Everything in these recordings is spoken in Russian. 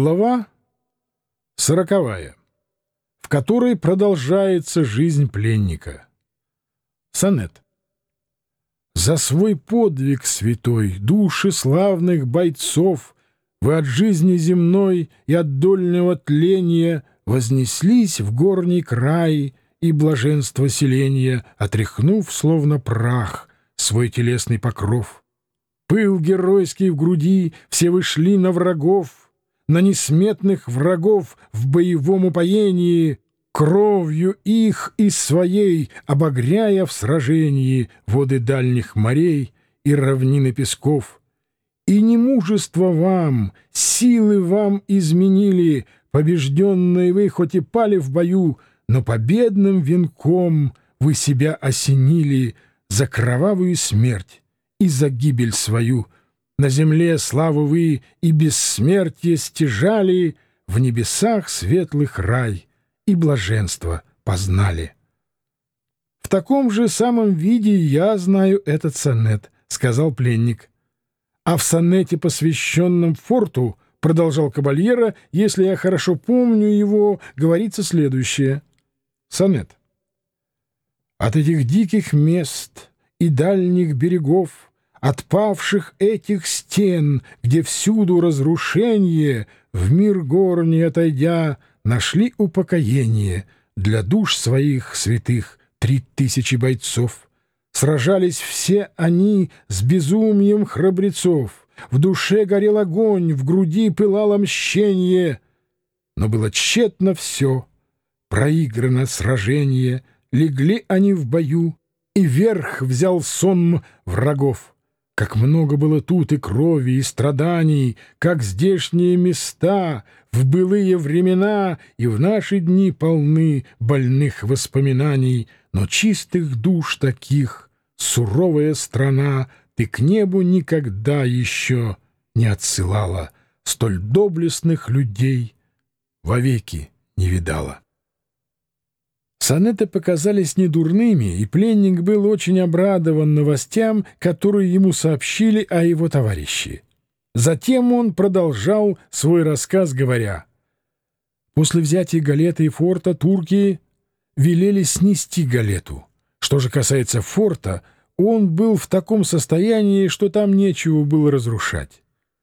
Глава сороковая, в которой продолжается жизнь пленника. Сонет. За свой подвиг святой души славных бойцов вы от жизни земной и от дольного тления вознеслись в горний край и блаженство селения, отряхнув, словно прах, свой телесный покров. Пыл геройский в груди, все вышли на врагов, на несметных врагов в боевом упоении, кровью их и своей, обогряя в сражении воды дальних морей и равнины песков. И не мужество вам, силы вам изменили, побежденные вы хоть и пали в бою, но победным венком вы себя осенили за кровавую смерть и за гибель свою. На земле славу вы и бессмертие стяжали, в небесах светлых рай и блаженство познали. В таком же самом виде я знаю этот сонет, — сказал пленник. А в сонете, посвященном форту, — продолжал Кабальера, — если я хорошо помню его, говорится следующее. Сонет. От этих диких мест и дальних берегов — от павших этих стен, где всюду разрушение, в мир гор не отойдя, нашли упокоение для душ своих святых три тысячи бойцов. Сражались все они с безумием храбрецов, в душе горел огонь, в груди пылало мщение. Но было тщетно все, проиграно сражение, легли они в бою, и верх взял сон врагов. Как много было тут и крови, и страданий, как здешние места в былые времена и в наши дни полны больных воспоминаний, но чистых душ таких, суровая страна, ты к небу никогда еще не отсылала, столь доблестных людей вовеки не видала. Сонеты показались недурными, и пленник был очень обрадован новостям, которые ему сообщили о его товарище. Затем он продолжал свой рассказ, говоря, «После взятия Галеты и форта турки велели снести Галету. Что же касается форта, он был в таком состоянии, что там нечего было разрушать.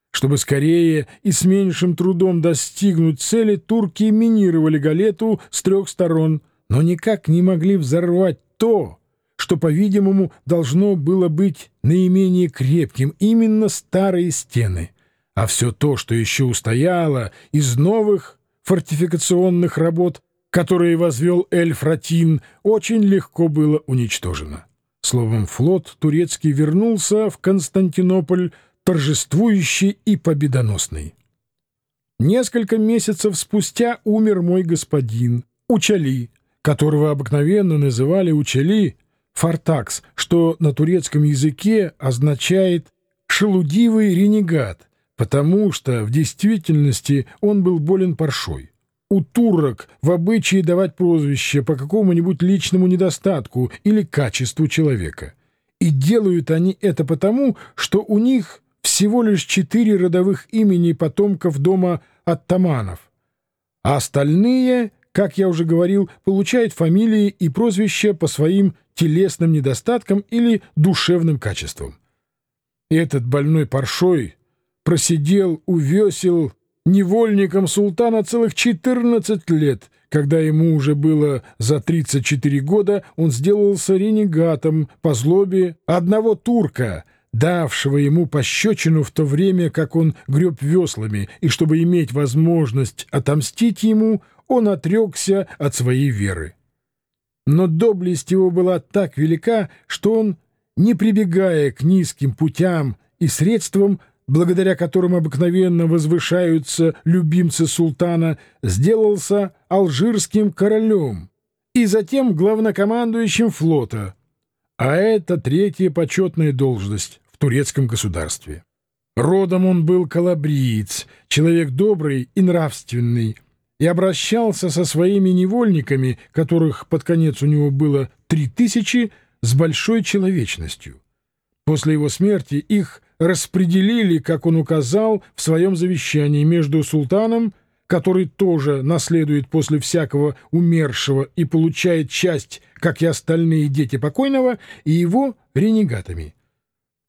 Чтобы скорее и с меньшим трудом достигнуть цели, турки минировали Галету с трех сторон — но никак не могли взорвать то, что, по-видимому, должно было быть наименее крепким, именно старые стены. А все то, что еще устояло из новых фортификационных работ, которые возвел Эль-Фратин, очень легко было уничтожено. Словом, флот турецкий вернулся в Константинополь торжествующий и победоносный. Несколько месяцев спустя умер мой господин Учали, которого обыкновенно называли учели фартакс, что на турецком языке означает «шелудивый ренегат», потому что в действительности он был болен паршой. У турок в обычае давать прозвище по какому-нибудь личному недостатку или качеству человека. И делают они это потому, что у них всего лишь четыре родовых имени потомков дома оттаманов, а остальные как я уже говорил, получает фамилии и прозвища по своим телесным недостаткам или душевным качествам. Этот больной паршой просидел у весел невольником султана целых 14 лет. Когда ему уже было за 34 года, он сделался ренегатом по злобе одного турка, давшего ему пощечину в то время, как он греб веслами, и чтобы иметь возможность отомстить ему, он отрекся от своей веры. Но доблесть его была так велика, что он, не прибегая к низким путям и средствам, благодаря которым обыкновенно возвышаются любимцы султана, сделался алжирским королем и затем главнокомандующим флота, а это третья почетная должность в турецком государстве. Родом он был калабриец, человек добрый и нравственный, и обращался со своими невольниками, которых под конец у него было три тысячи, с большой человечностью. После его смерти их распределили, как он указал в своем завещании, между султаном, который тоже наследует после всякого умершего и получает часть, как и остальные дети покойного, и его ренегатами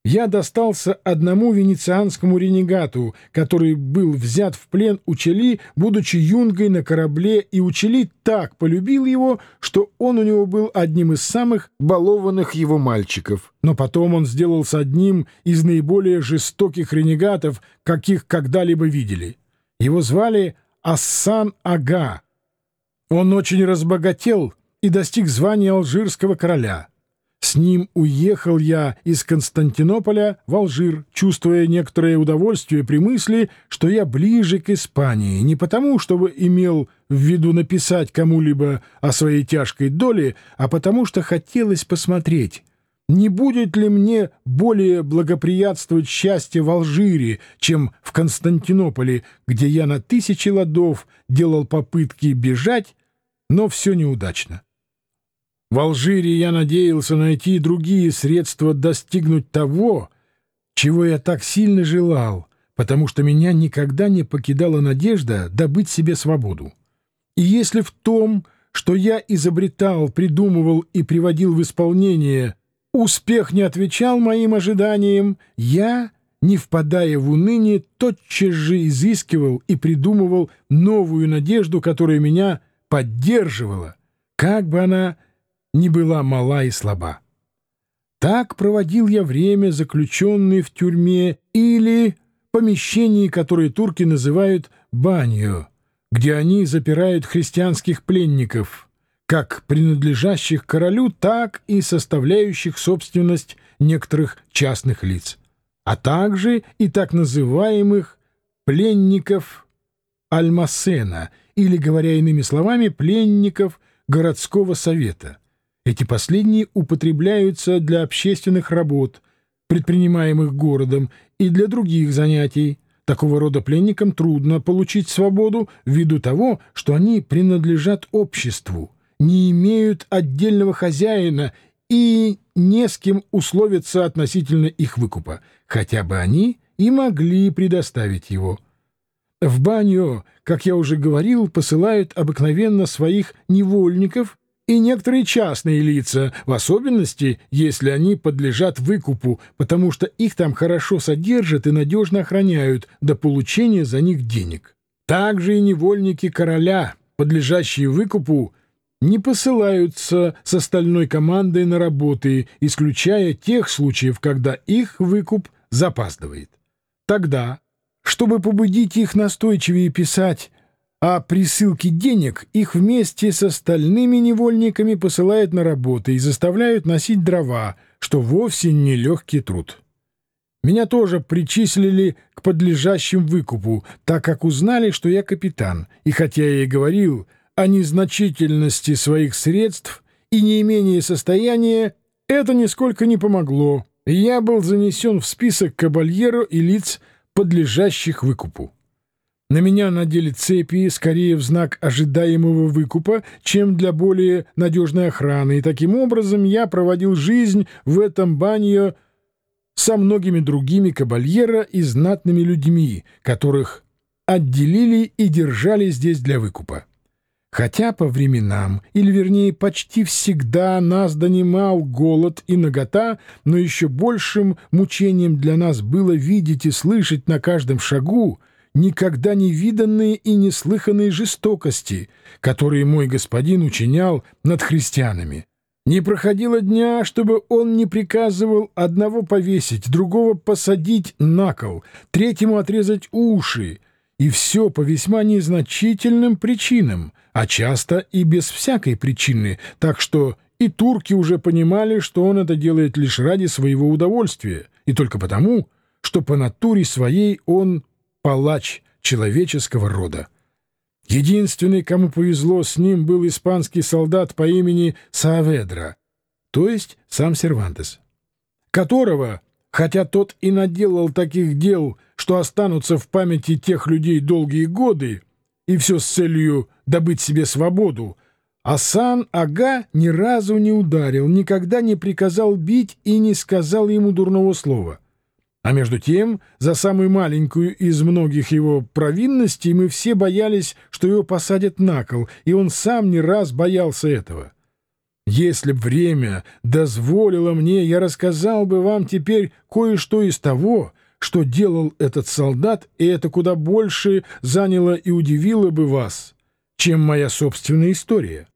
я достался одному венецианскому ренегату, который был взят в плен у Чели, будучи юнгой на корабле, и Учели так полюбил его, что он у него был одним из самых балованных его мальчиков. Но потом он сделался одним из наиболее жестоких ренегатов, каких когда-либо видели. Его звали Ассан-Ага. Он очень разбогател и достиг звания алжирского короля. С ним уехал я из Константинополя в Алжир, чувствуя некоторое удовольствие при мысли, что я ближе к Испании, не потому, чтобы имел в виду написать кому-либо о своей тяжкой доле, а потому что хотелось посмотреть, не будет ли мне более благоприятствовать счастье в Алжире, чем в Константинополе, где я на тысячи ладов делал попытки бежать, но все неудачно. В Алжире я надеялся найти другие средства достигнуть того, чего я так сильно желал, потому что меня никогда не покидала надежда добыть себе свободу. И если в том, что я изобретал, придумывал и приводил в исполнение, успех не отвечал моим ожиданиям, я, не впадая в уныние, тотчас же изыскивал и придумывал новую надежду, которая меня поддерживала, как бы она не была мала и слаба. Так проводил я время, заключенный в тюрьме или помещении, которое турки называют банью, где они запирают христианских пленников, как принадлежащих королю, так и составляющих собственность некоторых частных лиц, а также и так называемых пленников Альмасена, или, говоря иными словами, пленников городского совета. Эти последние употребляются для общественных работ, предпринимаемых городом, и для других занятий. Такого рода пленникам трудно получить свободу ввиду того, что они принадлежат обществу, не имеют отдельного хозяина и не с кем условиться относительно их выкупа, хотя бы они и могли предоставить его. В баню, как я уже говорил, посылают обыкновенно своих невольников и некоторые частные лица, в особенности, если они подлежат выкупу, потому что их там хорошо содержат и надежно охраняют до получения за них денег. Также и невольники короля, подлежащие выкупу, не посылаются с остальной командой на работы, исключая тех случаев, когда их выкуп запаздывает. Тогда, чтобы побудить их настойчивее писать а присылки денег их вместе с остальными невольниками посылают на работы и заставляют носить дрова, что вовсе не легкий труд. Меня тоже причислили к подлежащим выкупу, так как узнали, что я капитан, и хотя я и говорил о незначительности своих средств и неимении состояния, это нисколько не помогло, и я был занесен в список кабальеро и лиц, подлежащих выкупу. На меня надели цепи скорее в знак ожидаемого выкупа, чем для более надежной охраны, и таким образом я проводил жизнь в этом банье со многими другими кабальера и знатными людьми, которых отделили и держали здесь для выкупа. Хотя по временам, или вернее почти всегда нас донимал голод и нагота, но еще большим мучением для нас было видеть и слышать на каждом шагу — никогда не виданные и неслыханные жестокости, которые мой господин учинял над христианами. Не проходило дня, чтобы он не приказывал одного повесить, другого посадить на кол, третьему отрезать уши, и все по весьма незначительным причинам, а часто и без всякой причины, так что и турки уже понимали, что он это делает лишь ради своего удовольствия, и только потому, что по натуре своей он палач человеческого рода. Единственный, кому повезло с ним, был испанский солдат по имени Сааведра, то есть сам Сервантес, которого, хотя тот и наделал таких дел, что останутся в памяти тех людей долгие годы, и все с целью добыть себе свободу, Асан Ага ни разу не ударил, никогда не приказал бить и не сказал ему дурного слова. А между тем, за самую маленькую из многих его провинностей мы все боялись, что его посадят на кол, и он сам не раз боялся этого. Если б время дозволило мне, я рассказал бы вам теперь кое-что из того, что делал этот солдат, и это куда больше заняло и удивило бы вас, чем моя собственная история.